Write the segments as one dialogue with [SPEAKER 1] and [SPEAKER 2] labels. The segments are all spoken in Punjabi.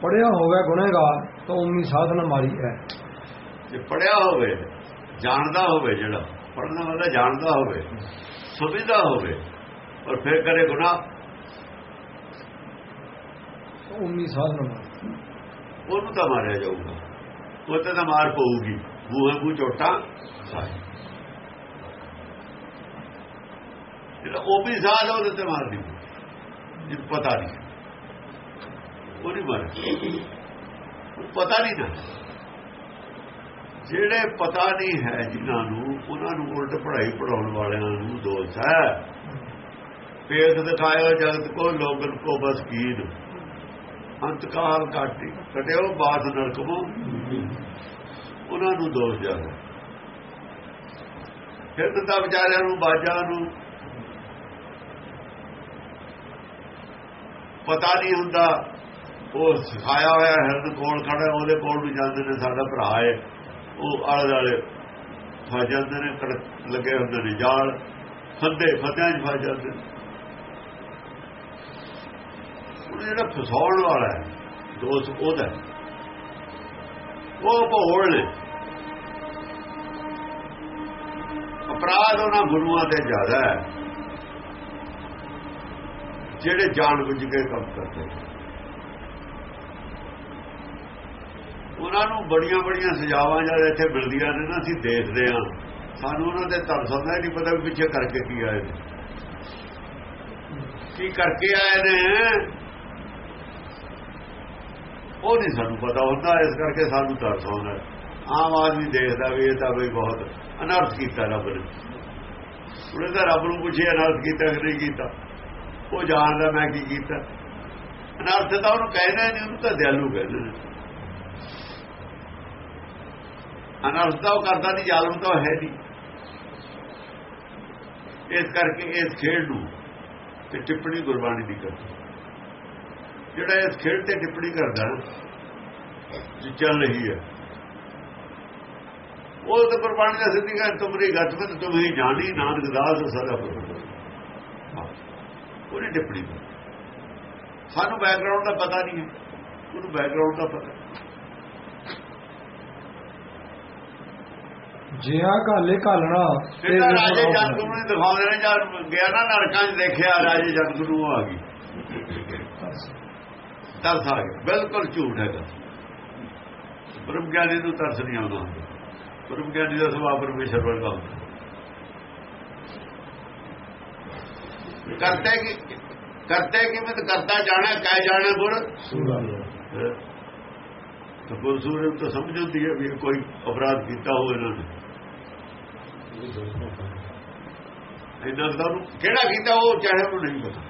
[SPEAKER 1] ਪੜਿਆ ਹੋਵੇ ਗੁਨਹਗਾਰ ਤਾਂ ਉਮੀ ਸਾਧਨ ਮਾਰੀ ਹੈ।
[SPEAKER 2] ਜੇ ਪੜਿਆ ਹੋਵੇ ਜਾਣਦਾ ਹੋਵੇ ਜਿਹੜਾ ਪੜਨਾ ਵਾਲਾ ਜਾਣਦਾ ਹੋਵੇ ਸਮਝਦਾ ਹੋਵੇ ਔਰ ਫਿਰ ਕਰੇ ਗੁਨਾਹ।
[SPEAKER 1] ਉਮੀ ਸਾਧਨ ਮਾਰੀ।
[SPEAKER 2] ਉਹਨੂੰ ਤਾਂ ਮਾਰਿਆ ਜਾਊਗਾ। ਉਹ ਤੇ ਤਾਂ ਮਾਰ ਪਊਗੀ। ਮੂੰਹ ਮੂੰਹ ਚੋਟਾਂ ਖਾਏ ਜਿਹੜਾ ਉਹ ਵੀ ਸਾਧ ਉਹਦੇ ਤੇ ਮਾਰ ਦੀ ਜੇ ਪਤਾ ਨਹੀਂ। ਉਹ ਨਹੀਂ ਮਾਰ ਪਤਾ ਨਹੀਂ ਨਾ। ਜਿਹੜੇ ਪਤਾ ਨਹੀਂ ਹੈ ਜਿਨ੍ਹਾਂ ਨੂੰ, ਉਹਨਾਂ ਨੂੰ ਉਲਟ ਪੜ੍ਹਾਈ ਪੜਾਉਣ ਵਾਲਿਆਂ ਨੂੰ ਦੋਸ਼ ਹੈ। ਪੇਖ ਦਿਖਾਇਓ ਜਗਤ ਕੋ, ਲੋਗਨ ਕੋ ਬਸ ਕੀਨ। ਅੰਤਕਾਲ ਕਾਟੀ ਕਟਿਓ ਬਾਦ ਨਰਕਮੋ ਉਹਨਾਂ ਨੂੰ ਦੋਸ਼ ਜਾਂਦਾ ਫਿਰ ਤਾਂ ਵਿਚਾਰਿਆਂ ਨੂੰ, ਬਾਜਾਂ ਨੂੰ ਪਤਾ ਨਹੀਂ ਹੁੰਦਾ। ਉਹ ਸਿਖਾਇਆ ਹੋਇਆ ਹਿਰਨ ਕੋਲ ਖੜਾ, ਉਹਦੇ ਕੋਲ ਵੀ ਜਾਂਦੇ ਨੇ, ਸਾਡਾ ਭਰਾ ਹੈ। ਉਹ ਆਲੇ ਦੁਆਲੇ ਫਸ ਜਾਂਦੇ ਨੇ, ਕੜਕ ਲੱਗੇ ਹੁੰਦੇ ਨੇ, ਜਾਲ ਫੱਦੇ ਫਤਿਆਂ 'ਚ ਫਸ ਜਾਂਦੇ ਨੇ। ਉਹ ਜਿਹੜਾ ਫਸਾਉਣ ਵਾਲਾ ਹੈ, ਦੋਸ ਉਹਦਾ ਉਹ ਭੋਲ ਨੇ। ਅਪਰਾਧ ਉਹਨਾਂ ਗੁਰੂਆਂ ਦੇ ਜ਼ਿਆਦਾ ਹੈ, ਜਿਹੜੇ ਜਾਣ ਬੁੱਝ ਕੇ ਕੰਮ ਕਰਦੇ ਨੇ। ਉਹਨਾਂ ਨੂੰ ਬੜੀਆਂ ਬੜੀਆਂ ਸਜ਼ਾਵਾਂ ਜਦ ਇੱਥੇ ਮਿਲਦੀਆਂ ਨੇ ਨਾ, ਅਸੀਂ ਦੇਖਦੇ ਹਾਂ। ਸਾਨੂੰ ਉਹਨਾਂ ਦੇ ਤਰਸ ਆਉਂਦਾ ਹੀ ਨਹੀਂ ਪਤਾ ਵੀ ਪਿੱਛੇ ਕਰਕੇ ਕੀ ਆਏ ਨੇ। ਕੀ ਕਰਕੇ ਆਏ ਨੇ? ਉਹ ਨਹੀਂ ਸਾਨੂੰ ਪਤਾ ਹੁੰਦਾ, ਇਸ ਕਰਕੇ ਸਾਨੂੰ ਤਰਸ ਆਉਂਦਾ ਆਮ ਆਦਮੀ ਦੇਖਦਾ ਵੀ ਇਹ ਤਾਂ ਬਈ ਬਹੁਤ ਅਨਰਥ ਕੀਤਾ ਰੱਬ ਨੇ। ਉਹਨੇ ਤਾਂ ਰੱਬ ਨੂੰ ਪੁੱਛਿਆ ਅਨਰਥ ਕੀਤਾ ਕਿ ਨਹੀਂ ਕੀਤਾ? ਉਹ ਜਾਣਦਾ ਮੈਂ ਕੀ ਕੀਤਾ। ਅਨਰਥ ਤਾਂ ਉਹਨੂੰ ਕਹਿਣਾ ਨਹੀਂ, ਉਹਨੂੰ ਤਾਂ ਦਿਆਲੂ ਕਹਿੰਦੇ ਨੇ। ਅਨਰਥ ਤਾਂ ਉਹ ਕਰਦਾ ਨਹੀਂ ਜ਼ਾਲਮ ਤਾਂ ਉਹ ਹੈ ਨਹੀਂ। ਇਸ ਕਰਕੇ ਇਸ ਖੇਡ ਨੂੰ ਤੇ ਟਿੱਪਣੀ ਗੁਰਬਾਣੀ ਦੀ ਕਰਦੀ। ਜਿਹੜਾ ਇਸ ਖੇਡ ਤੇ ਟਿੱਪਣੀ ਕਰਦਾ ਜੋ ਚੱਲ ਰਹੀ ਹੈ, ਉਹ ਤਾਂ ਗੁਰਬਾਣੀ ਦਾ ਸਿੱਧੀ ਗੱਲ, ਤੁਮਰੀ ਗਤਮਤ ਤੁਮਹੀ ਜਾਣੀ, ਨਾਨਕ ਦਾਸ ਸਦਾ ਉਹਨੇ ਟਿੱਪਣੀ ਸਾਨੂੰ ਬੈਕਗ੍ਰਾਉਂਡ ਦਾ ਪਤਾ ਨਹੀਂ ਹੈ। ਉਹਨੂੰ ਬੈਕਗ੍ਰਾਉਂਡ ਦਾ ਪਤਾ।
[SPEAKER 1] ਜਿਹਾ ਕਾਲੇ ਘਾਲਣਾ
[SPEAKER 2] ਤਾਂ ਰਾਜੇ ਜਨਕ ਨੂੰ ਦਿਖਾਉਂਦੇ ਨੇ ਜਦ ਗਿਆ ਨਾ ਨਰਕਾਂ 'ਚ ਦੇਖਿਆ ਰਾਜੇ ਉਹ ਆ ਗਈ। ਤਰਸ ਆ ਗਿਆ। ਬਿਲਕੁਲ ਝੂਠ ਹੈਗਾ ਬ੍ਰਹਮ ਗਿਆਨੀ ਨੂੰ ਤਰਸ ਨਹੀਂ ਆਉਂਦਾ। ਬ੍ਰਹਮ ਗਿਆਨੀ ਦਾ ਸੁਭਾਅ ਪਰਮੇਸ਼ਰ ਵਰਗਾ ਹੁੰਦਾ। ਕਰਤੇ ਕਿ ਕਰਤੇ ਕਿਵੇਂ ਕਰਤਾ ਜਾਣਾ ਕਹਿ ਜਾਣਾ ਗੁਰ ਤਾਂ ਗੁਰ ਸੂਰਜ ਤਾਂ ਸਮਝ ਹੁੰਦੀ ਹੈ ਵੀ ਕੋਈ ਅਪਰਾਧ ਕੀਤਾ ਹੋ ਇਹਨਾਂ ਨੇ। ਇਹਨਾਂ ਦਾ ਕਿਹੜਾ ਕੀਤਾ ਉਹ ਚਾਹੇ ਉਹਨੂੰ ਨਹੀਂ ਪਤਾ।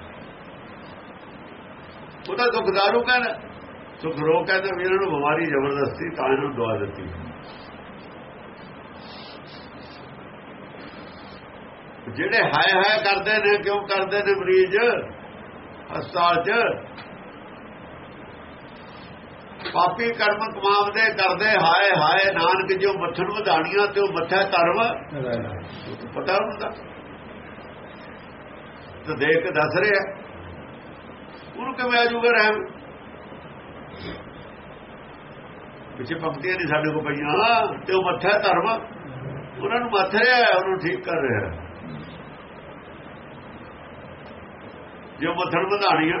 [SPEAKER 2] ਉਹਦਾ ਦੁਖਦਾਰੂ ਕਹਿੰਦਾ, ਸੁਖ ਰੋਗ ਕਹਿੰਦਾ ਵੀ ਇਹਨਾਂ ਨੂੰ ਬਿਮਾਰੀ ਜ਼ਬਰਦਸਤੀ ਤਾਂ ਇਹਨਾਂ ਨੂੰ ਦਵਾ ਦਿੱਤੀ। ਜਿਹੜੇ ਹਾਏ ਹਾਏ ਕਰਦੇ ਨੇ, ਕਿਉਂ ਕਰਦੇ ਨੇ ਮਰੀਜ਼? ਹਸਪਤਾਲ 'ਚ ਪਾਪੀ ਕਰਮ ਕਮਾਵਦੇ ਕਰਦੇ, ਹਾਏ ਹਾਏ, ਨਾਨਕ ਜੋ ਮੱਥਣ ਵਧਾਣੀਆਂ ਤੇ ਉਹ ਮੱਥਾ ਧਰਮ ਪਤਾ ਹੁੰਦਾ। ਤਾਂ ਦੇਖ ਕੇ ਦੱਸ ਰਿਹਾ। ਉਹਨੂੰ ਕਿਵੇਂ ਆਜੂਗਾ ਰਹਿਮ? ਪਿੱਛੇ ਪੰਕਤੀਆਂ ਨਹੀਂ ਸਾਡੇ ਕੋ ਪਈਆਂ ਤੇ ਉਹ ਮੱਥਾ ਧਰਮ। ਉਹਨਾਂ ਨੂੰ ਮੱਥ ਰਿਹਾ, ਉਹਨੂੰ ਠੀਕ ਕਰ ਰਿਹਾ। ਜੋ ਮੱਥਣ ਵਧਾਣੀਆਂ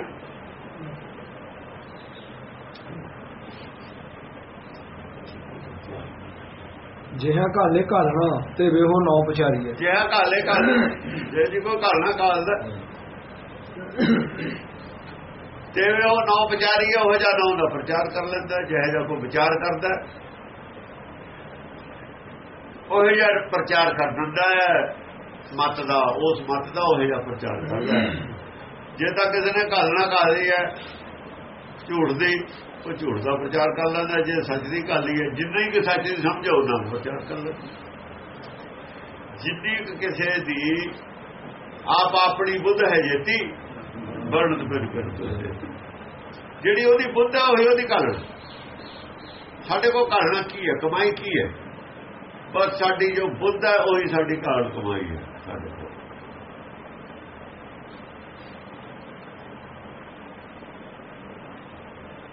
[SPEAKER 1] ਜਿਹਾ ਕਾਲੇ ਘਾਲਣਾ ਤੇ ਵੇਹੋ ਨੌ ਪਛਾਰੀ ਹੈ
[SPEAKER 2] ਜੇ ਕਾਲੇ ਜੇ ਜੀ ਕੋ ਘਾਲਣਾ ਕਾਲਦਾ ਤੇ ਉਹ ਨੌ ਵਿਚਾਰੀ ਉਹ ਜਿਹਾ ਨੌ ਦਾ ਪ੍ਰਚਾਰ ਕਰ ਲੈਂਦਾ, ਜਿਹੇ ਜਿਹਾ ਕੋ ਵਿਚਾਰ ਕਰਦਾ। ਉਹ ਜਿਹਾ ਪ੍ਰਚਾਰ ਕਰ ਦਿੰਦਾ ਹੈ, ਮਤ ਦਾ, ਉਸ ਮਤ ਦਾ ਉਹ ਜਿਹਾ ਪ੍ਰਚਾਰ ਕਰਦਾ ਜੇ ਤਾਂ ਕਿਸੇ ਨੇ ਘਾਲਣਾ ਘਾਲੀ ਹੈ, ਝੂਠ ਦੀ ਉਹ ਝੂਠ ਦਾ ਪ੍ਰਚਾਰ ਕਰ ਲੈਂਦਾ, ਜੇ ਸੱਚ ਦੀ ਘਾਲੀ ਹੈ ਜਿੰਨੀ ਹੀ ਕਿ ਸੱਚ ਦੀ ਸਮਝ ਉਹਨਾਂ ਪ੍ਰਚਾਰ ਕਰ ਲੈਂਦਾ। ਜਿੰਨੀ ਕਿ ਕਿਸੇ ਦੀ ਆਪ ਆਪਣੀ ਬੁੱਧ ਹੈ ਜੇਤੀ ਵਰਣਤ ਫਿਰ ਕਰਦੇ ਜਿਹੜੀ ਉਹਦੀ ਬੁੱਧ ਹੈ ਉਹੀ ਉਹਦੀ ਘਾਲਣ ਸਾਡੇ ਕੋਲ ਘਾਲਣਾ ਕੀ ਹੈ? ਕਮਾਈ ਕੀ ਹੈ? ਪਰ ਸਾਡੀ ਜੋ ਬੁੱਧ ਹੈ, ਉਹੀ ਸਾਡੀ ਘਾਲ ਕਮਾਈ ਹੈ, ਸਾਡੇ ਕੋਲ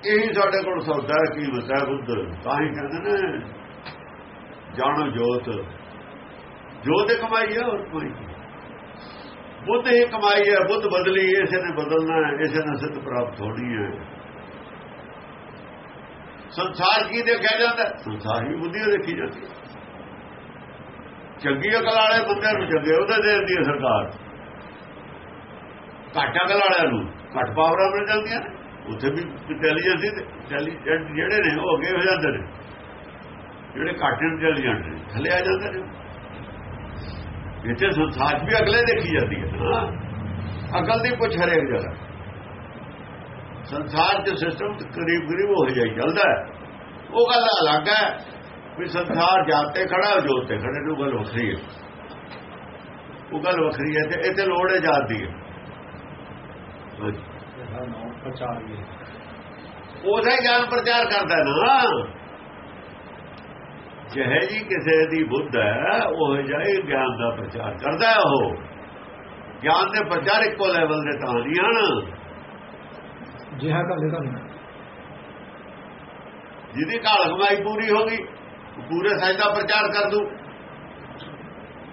[SPEAKER 2] ਇਹੀ ਸਾਡੇ ਕੋਲ ਸੌਦਾ ਹੈ, ਕੀ ਵਸਾ ਬੁੱਧ। ਤਾਂ ਹੀ ਕਹਿੰਦੇ ਨੇ, ਜਾਣੋ ਜੋਤ। ਜੋਤ ਦੀ ਕਮਾਈ ਹੈ ਹੋਰ ਕੋਈ ਬੁੱਧ ਹੀ ਕਮਾਈ ਹੈ, ਬੁੱਧ ਬਦਲੀ, ਇਸੇ ਨੇ ਬਦਲਣਾ ਹੈ, ਇਸੇ ਨੇ ਸਿੱਧ ਪ੍ਰਾਪਤ ਹੋਣੀ ਹੈ। ਸੰਸਾਰ ਕੀ ਦੇਖਿਆ ਜਾਂਦਾ? ਸੰਸਾਰ ਹੀ ਬੁੱਧੀ ਦੇਖੀ ਜਾਂਦੀ ਹੈ। ਚੰਗੀ ਅਕਲ ਵਾਲੇ ਬੰਦੇ ਨੂੰ ਚੰਗੇ, ਉਹਦੇ ਦੇ ਦਿੰਦੀ ਹੈ ਸਰਕਾਰ। ਘੱਟ ਅਕਲ ਵਾਲਿਆਂ ਨੂੰ, ਘੱਟ ਪਾਵਰਾਂ ਮਿਲ ਜਾਂਦੀਆਂ ਨੇ। ਉੱਥੇ ਵੀ ਇੰਟੈਲੀਜੈਂਸ ਇੰਟੈਲੀਜੈਂਟ ਜਿਹੜੇ ਨੇ ਉਹ ਅੱਗੇ ਹੋ ਜਾਂਦੇ ਨੇ। ਜਿਹੜੇ ਘੱਟ ਇੰਟੈਲੀਜੈਂਟ ਨੇ, ਥੱਲੇ ਆ ਜਾਂਦੇ ਨੇ। ਇੱਥੇ ਸੰਸਾਰ 'ਚ ਵੀ ਅਗਲੇ ਦੇਖੀ ਜਾਂਦੀ ਹੈ। ਅਕਲ ਦੀ ਪੁੱਛ ਹਰੇਕ ਜਗ੍ਹਾ। ਸੰਸਾਰ ਦੇ ਸਿਸਟਮ ਕਰੀਬ ਕਰੀਬ ਹੋ ਜਾਈ ਚੱਲਦਾ ਉਹ ਗੱਲ ਅਲੱਗ ਹੈ ਵੀ ਸੰਸਾਰ ਜਾਤੇ ਖੜਾ, ਜੋਤ ਤੇ ਖੜੇ ਨੂੰ ਗੱਲ ਵੱਖਰੀ ਹੈ। ਉਹ ਗੱਲ ਵੱਖਰੀ ਹੈ ਤੇ ਇੱਥੇ ਲੋੜ ਹੈ ਜਾਤ ਦੀ। ਹੈ
[SPEAKER 1] ਪ੍ਰਚਾਰੀਏ
[SPEAKER 2] ਉਹਦਾ ਗਿਆਨ ਪ੍ਰਚਾਰ ਕਰਦਾ ਨਾ। ਜਿਹੇ ਜੀ ਕਿਸੇ ਦੀ ਬੁੱਧ ਹੈ ਉਹ ਜਾਈ ਗਿਆਨ ਦਾ ਪ੍ਰਚਾਰ ਕਰਦਾ ਹੈ ਉਹ। ਗਿਆਨ ਦੇ ਪ੍ਰਚਾਰ ਇੱਕੋ ਲੈਵਲ ਦੇ ਤਾਂ ਨਹੀਂ ਹਨ।
[SPEAKER 1] ਜਿਹਾ ਕਾਲੇ ਕਾਲੇ
[SPEAKER 2] ਜਿਹਦੀ ਘਾਲ ਕਮਾਈ ਪੂਰੀ ਹੋ ਗਈ ਪੂਰੇ ਸੱਚ ਦਾ ਪ੍ਰਚਾਰ ਕਰ ਦੂ।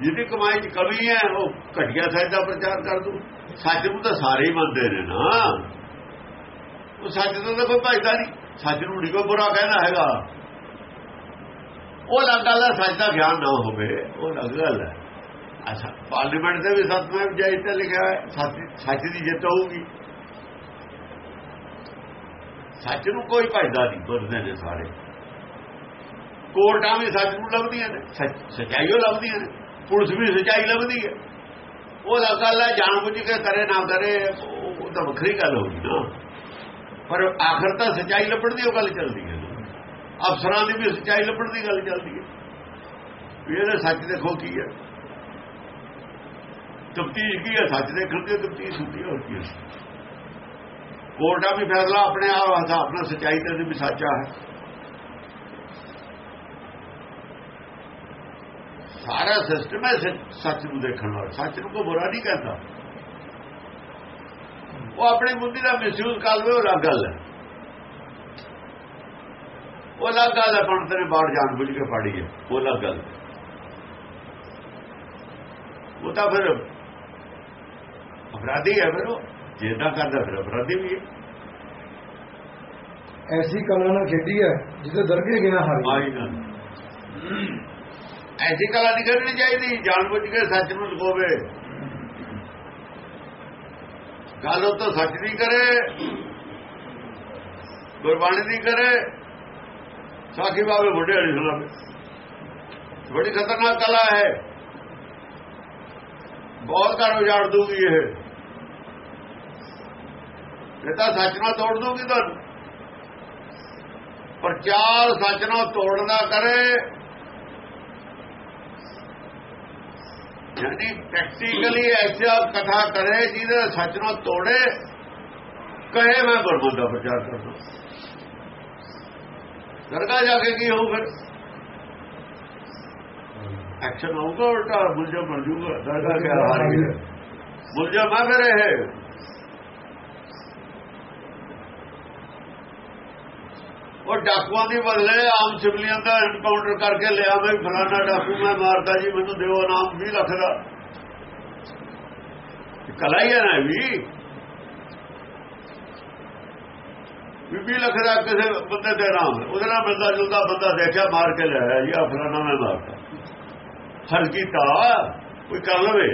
[SPEAKER 2] ਜਿਹਦੀ ਕਮਾਈ 'ਚ ਕਮੀ ਹੈ ਉਹ ਘਟੀਆ ਸੱਚ ਦਾ ਪ੍ਰਚਾਰ ਕਰ ਦੂ। ਸੱਚ ਨੂੰ ਤਾਂ ਸਾਰੇ ਹੀ ਮੰਨਦੇ ਨੇ ਨਾ। ਉਹ ਸੱਚ ਤੋਂ ਤਾਂ ਕੋਈ ਭਜਦਾ ਨਹੀਂ। ਸੱਚ ਨੂੰ ਨਹੀਂ ਕੋਈ ਬੁਰਾ ਕਹਿਣਾ ਹੈਗਾ। ਉਹ ਲੱਗ ਗੱਲ ਹੈ, ਸੱਚ ਦਾ ਗਿਆਨ ਨਾ ਹੋਵੇ, ਉਹ ਅਲੱਗ ਗੱਲ ਹੈ। ਅੱਛਾ, ਪਾਰਲੀਮੈਂਟ ਦੇ ਵੀ ਸਤਵੇਂ ਜਾਈ ਤੇ ਲਿਖਿਆ ਹੈ, ਸੱਚ ਦੀ ਜਿੱਤ ਹੋਊਗੀ। ਸੱਚ ਨੂੰ ਕੋਈ ਭਜਦਾ ਨਹੀਂ ਬੁਰਦੇ ਨੇ ਸਾਰੇ। ਕੋਰਟਾਂ ਵੀ ਸੱਚ ਨੂੰ ਲੱਭਦੀਆਂ ਨੇ, ਸੱਚ- ਸੱਚਾਈਓ ਲੱਭਦੀਆਂ ਨੇ, ਪੁਲਿਸ ਵੀ ਸੱਚਾਈ ਲੱਭਦੀ ਹੈ। ਉਹ ਲੱਗ ਗੱਲ ਹੈ ਜਾਣ ਬੁੱਝ ਕੇ ਕਰੇ ਨਾ ਕਰੇ, ਉਹ ਉਹ ਤਾਂ ਵੱਖਰੀ ਗੱਲ ਹੋਊਗੀ ਨਾ। ਪਰ ਆਖਰ ਤਾਂ ਸੱਚਾਈ ਲੱਭਣ ਦੀ ਉਹ ਗੱਲ ਚੱਲਦੀ ਹੈ। ਅਫਸਰਾਂ ਦੀ ਵੀ ਸੱਚਾਈ ਲੱਭਣ ਦੀ ਗੱਲ ਚੱਲਦੀ ਹੈ। ਵੀ ਇਹਦੇ ਸੱਚ ਦੇਖੋ ਕੀ ਹੈ। ਤਫਤੀਸ਼ ਕੀ ਹੈ? ਸੱਚ ਦੇਖਣ ਦੀ ਤਫਤੀਸ਼ ਹੁੰਦੀ ਹੈ, ਹੋਰ ਕੀ ਹੈ? ਕੋਰਟਾਂ ਵੀ ਫੈਸਲਾ ਆਪਣੇ ਆਪ ਹਿਸਾਬ ਨਾਲ ਸੱਚਾਈ ਤੇ ਵੀ ਸੱਚਾ ਹੈ। ਸਾਰਾ ਸਿਸਟਮ ਹੈ ਸੱਚ- ਸੱਚ ਨੂੰ ਦੇਖਣ ਵਾਲਾ। ਸੱਚ ਨੂੰ ਕੋਈ ਬੁਰਾ ਨਹੀਂ ਕਹਿੰਦਾ। ਉਹ ਆਪਣੀ ਬੁੱਧੀ ਦਾ ਮਿਸਯੂਜ਼ ਕਰ ਲਵੇ ਉਹ ਅਲੱਗ ਗੱਲ ਹੈ। ਉਹ ਅਲੱਗ ਗੱਲ ਹੈ ਪੰਡਤ ਨੇ ਬਾੜ ਜਾਣ ਬੁੱਝ ਕੇ ਪਾੜੀ ਹੈ। ਉਹ ਅਲੱਗ ਗੱਲ। ਉਹ ਤਾਂ ਫਿਰ ਅਪਰਾਧੀ ਹੈ ਫਿਰ ਉਹ। ਜਿਹਦਾ ਕਰਦਾ ਫਿਰ ਅਪਰਾਧੀ ਵੀ ਹੈ।
[SPEAKER 1] ਐਸੀ ਕਲਾ ਨਾਲ ਖੇਡੀ ਹੈ ਜਿੱਥੇ ਦਰਗੇ ਗਿਆ ਹਾਰੀ
[SPEAKER 2] ਆਈ ਨਾ। ਐਸੀ ਕਲਾ ਨਹੀਂ ਕਰਨੀ ਚਾਹੀਦੀ ਜਾਣ ਬੁੱਝ ਕੇ ਸੱਚ ਨੂੰ ਲਗੋਵੇ ਗੱਲ ਉਹ ਤਾਂ ਸੱਚ ਦੀ ਕਰੇ, ਗੁਰਬਾਣੀ ਦੀ ਕਰੇ, ਸਾਖੀ ਬਾਬੇ ਬੁੱਢੇ ਵਾਲੀ ਸੁਣਾਵੇ ਬੜੀ ਖਤਰਨਾਕ ਕਲਾ ਹੈ। ਬਹੁਤ ਘਰ ਉਜਾੜ ਦੂਗੀ ਇਹ। ਇਹ ਤਾਂ ਸੱਚ ਨਾਲ ਤੋੜ ਦੂਗੀ ਤੁਹਾਨੂੰ। ਪ੍ਰਚਾਰ ਸੱਚ ਨਾਲ ਤੋੜਨਾ ਕਰੇ ਯਾਨੀ ਪ੍ਰੈਕਟੀਕਲੀ ਐਸਾ ਕਥਾ ਕਰੇ, ਜਿਹਦੇ ਸੱਚ ਨੂੰ ਤੋੜੇ, ਕਹੇ ਮੈਂ ਗੁਰਮਤਿ ਦਾ ਪ੍ਰਚਾਰ ਕਰਦਾ। ਦਰਗਾਹ ਜਾ ਕੇ ਕੀ ਹੋਊ ਫਿਰ? ਐਕਸ਼ਨ ਹੋਊਗਾ, ਉਲਟਾ ਮੁਲਜ਼ਮ ਬਣ ਜੂਗਾ ਦਰਗਾਹ ਕੇ ਹਾਰੀ ਹੈ? ਮੁਲਜ਼ਮ ਆ ਫਿਰ ਉਹ ਡਾਕੂਆਂ ਦੀ ਬਦਲੇ ਆਮ ਸਿਵਲੀਆਂ ਦਾ ਐਨਕਾਊਂਟਰ ਕਰਕੇ ਲਿਆ ਮੈਂ ਫਲਾਣਾ ਡਾਕੂ ਮੈਂ ਮਾਰਦਾ ਜੀ ਮੈਨੂੰ ਦਿਓ ਨਾਮ 20 ਲੱਖ ਦਾ ਇਹ ਕਲਾ ਹੀ ਹੈ ਨਾ ਇਹ ਵੀ ਵੀ 20 ਲੱਖ ਦਾ ਕਿਸੇ ਬੰਦੇ ਦੇ ਨਾਮ ਹੈ। ਉਹਦੇ ਨਾਲ ਬੰਦਾ ਜੁਲਦਾ ਬੰਦਾ ਦੇਖਿਆ ਮਾਰ ਕੇ ਲਿਆ ਜੀ ਆ ਫਲਾਣਾ ਮੈਂ ਮਾਰਦਾ ਹਰ ਕੀਤਾ ਕੋਈ ਕਰ ਲਵੇ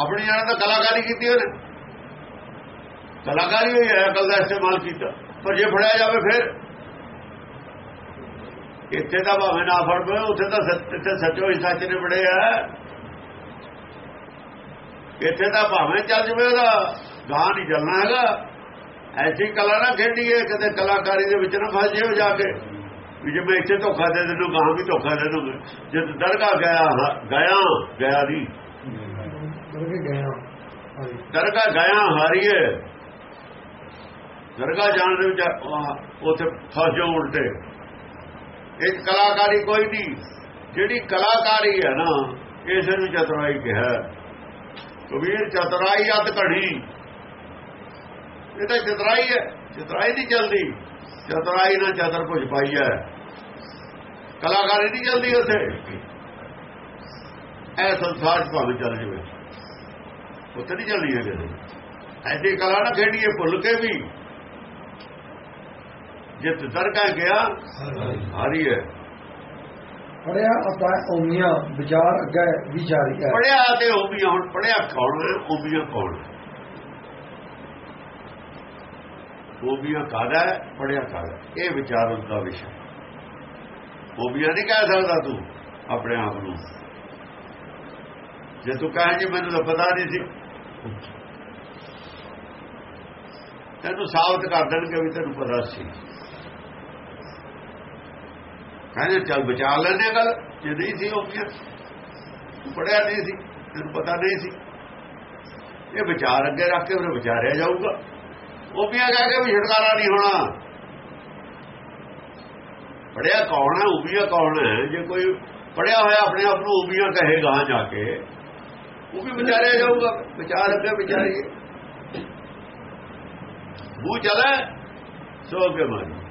[SPEAKER 2] ਆਪਣੀ ਜਾਨ ਤਾਂ ਕਲਾਕਾਰੀ ਕੀਤੀ ਉਹਨੇ ਕਲਾਕਾਰੀ ਹੋਈ ਹੈ ਅਕਲ ਦਾ ਇਸਤੇਮਾਲ ਕੀਤਾ ਪਰ ਜੇ ਫੜਿਆ ਜਾਵੇ ਫਿਰ? ਇੱਥੇ ਤਾਂ ਭਾਵੇਂ ਨਾ ਫੜ ਪਏ ਉੱਥੇ ਤਾਂ ਸੱਚ- ਇੱਥੇ ਸੱਚੋ ਹੀ ਸੱਚ ਨੇ ਫੜਿਆ ਇੱਥੇ ਤਾਂ ਭਾਵੇਂ ਚੱਲ ਜਵੇ ਉਹਦਾ ਗਾਂ ਨਹੀਂ ਚੱਲਣਾ ਹੈਗਾ। ਐਸੀ ਕਲਾ ਨਾ ਖੇਡੀਏ ਕਦੇ ਕਲਾਕਾਰੀ ਦੇ ਵਿੱਚ ਨਾ ਫਸ ਜਿਓ ਜਾ ਕੇ। ਵੀ ਜੇ ਮੈਂ ਇੱਥੇ ਧੋਖਾ ਦੇ ਦੇਣਾ ਗਾਂ ਵੀ ਧੋਖਾ ਦੇ ਦੂੰਗਾ। ਜਦ ਦਰਗਾਹ ਗਿਆ ਗਿਆ ਗਿਆ ਦੀ।
[SPEAKER 1] ਦਰਗੇ ਗਿਆ
[SPEAKER 2] ਦਰਗਾਹ ਗਿਆ ਹਾਰੀਏ। ਦਰਗਾਹ ਜਾਣ ਦੇ ਵਿੱਚ ਉੱਥੇ ਫਸ ਜਾਓ ਉਲਟੇ। ਇਹ ਕਲਾਕਾਰੀ ਕੋਈ ਨਹੀਂ, ਜਿਹੜੀ ਕਲਾਕਾਰੀ ਹੈ ਨਾ, ਇਸ ਨੂੰ ਚਤਰਾਈ ਕਿਹਾ। ਕਬੀਰ, ਚਤਰਾਈ ਅਤ ਘੜੀ। ਇਹ ਤਾਂ ਚਤਰਾਈ ਹੈ, ਚਤਰਾਈ ਨਹੀਂ ਚੱਲਦੀ। ਚਤਰਾਈ ਨਾਲ ਚਤਰ ਭੁਜ ਪਾਈ ਹੈ। ਕਲਾਕਾਰੀ ਨਹੀਂ ਚੱਲਦੀ ਉੱਥੇ। ਇਹ ਸੰਸਾਰ ਚ ਭਾਵੇਂ ਚੱਲ ਜਵੇ। ਉੱਥੇ ਨਹੀਂ ਚੱਲਦੀ ਹੈ ਕਿਤੇ ਐਸੀ ਕਲਾ ਨਾ ਖੇਡੀਏ, ਭੁੱਲ ਕੇ ਵੀ। ਜੇ ਤਰਕਾ ਗਿਆ ਹਾਰੀ ਹੈ।
[SPEAKER 1] ਪੜਿਆ ਅਤਾ ਓਮੀਆਂ ਵਿਚਾਰ ਅੱਗੇ ਵਿਚਾਰੀ ਹੈ।
[SPEAKER 2] ਪੜਿਆ ਤੇ ਹੋਮੀਆਂ ਹੁਣ ਪੜਿਆ ਕੌਣ ਹੈ? ਹੋਮੀਆਂ ਕੌਣ ਹੈ? ਹੋਮੀਆਂ ਕਾਦਾ ਹੈ? ਪੜਿਆ ਕਾਦਾ ਇਹ ਵਿਚਾਰਨ ਦਾ ਵਿਸ਼ਾ ਹੋਮੀਆਂ ਨਹੀਂ ਕਹਿ ਸਕਦਾ ਤੂੰ ਆਪਣੇ ਆਪ ਨੂੰ। ਜੇ ਤੂੰ ਕਹੇ ਜੀ ਮੈਨੂੰ ਤਾਂ ਪਤਾ ਨਹੀਂ ਸੀ। ਤੈਨੂੰ ਸਾਬਤ ਕਰ ਦੇਣਗੇ ਵੀ ਤੈਨੂੰ ਪਤਾ ਸੀ। ਕਹਿੰਦੇ ਚੱਲ ਬਚਾ ਲੈਣੇ ਗੱਲ, ਜੇ ਨਹੀਂ ਸੀ ਹੋਮੀਆਂ ਪੜਿਆ ਨਹੀਂ ਸੀ, ਤੈਨੂੰ ਪਤਾ ਨਹੀਂ ਸੀ। ਇਹ ਵਿਚਾਰ ਅੱਗੇ ਰੱਖ ਕੇ ਉਹਨੇ ਵਿਚਾਰਿਆ ਜਾਊਗਾ। ਉਹ ਵੀ ਕਹਿ ਕੇ ਵੀ ਛੁਟਕਾਰਾ ਨਹੀਂ ਹੋਣਾ। ਪੜਿਆ ਕੌਣ ਹੈ, ਉਬੀਆ ਕੌਣ ਹੈ? ਜੇ ਕੋਈ ਪੜਿਆ ਹੋਇਆ ਆਪਣੇ ਆਪ ਨੂੰ ਉਬੀਆ ਕਹੇਗਾ ਜਾ ਕੇ, ਉਹ ਵੀ ਵਿਚਾਰਿਆ ਜਾਊਗਾ। ਵਿਚਾਰ ਅੱਗੇ ਵਿਚਾਰੀਏ। ਉਹ ਚਲੇ, ਸੋ ਕੇ ਮਾਰੀ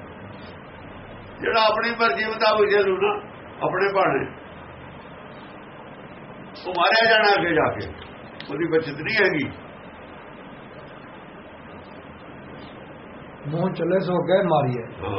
[SPEAKER 2] ਜਿਹੜਾ ਆਪਣੀ ਮਰਜ਼ੀ ਮੁਤਾਬਕ ਚੱਲੂ ਨਾ ਆਪਣੇ ਬਾਣੇ ਉਹ ਮਾਰਿਆ ਜਾਣਾ ਅੱਗੇ ਜਾ ਕੇ। ਉਹਦੀ ਬਚਤ ਨਹੀਂ ਹੈਗੀ।
[SPEAKER 1] ਮੂੰਹ ਚੱਲੇ ਸੋ ਅੱਗੇ ਮਾਰੀਏ।